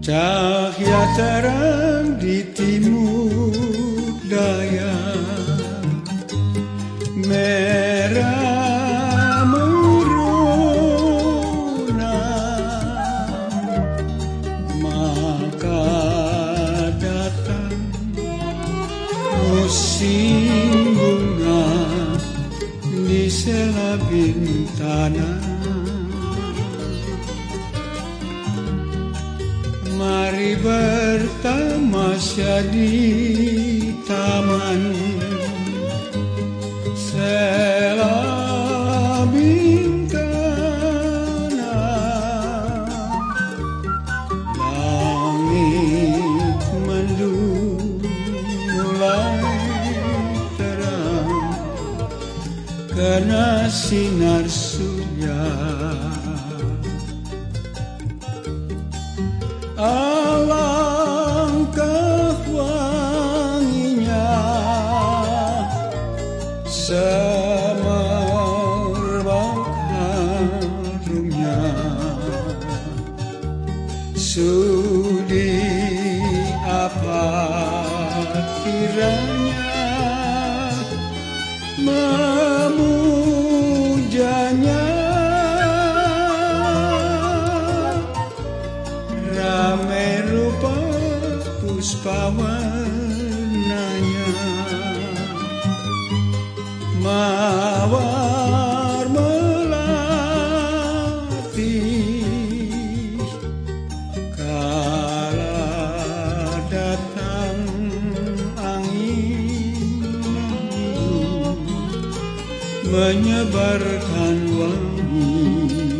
Cahaya terang di timur selapin tanah Mari bertamasya di taman Kena sinar surya. Alangkah wanginya Semerbak harumnya Sudi apa kiranya puspa warnanya Mawar melati Kala datang angin Menyebarkan wangi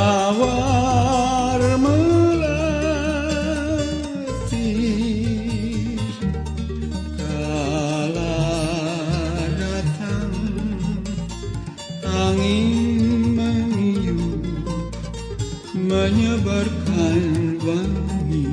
mawar melati kala datang angin meniup menyebarkan wangi.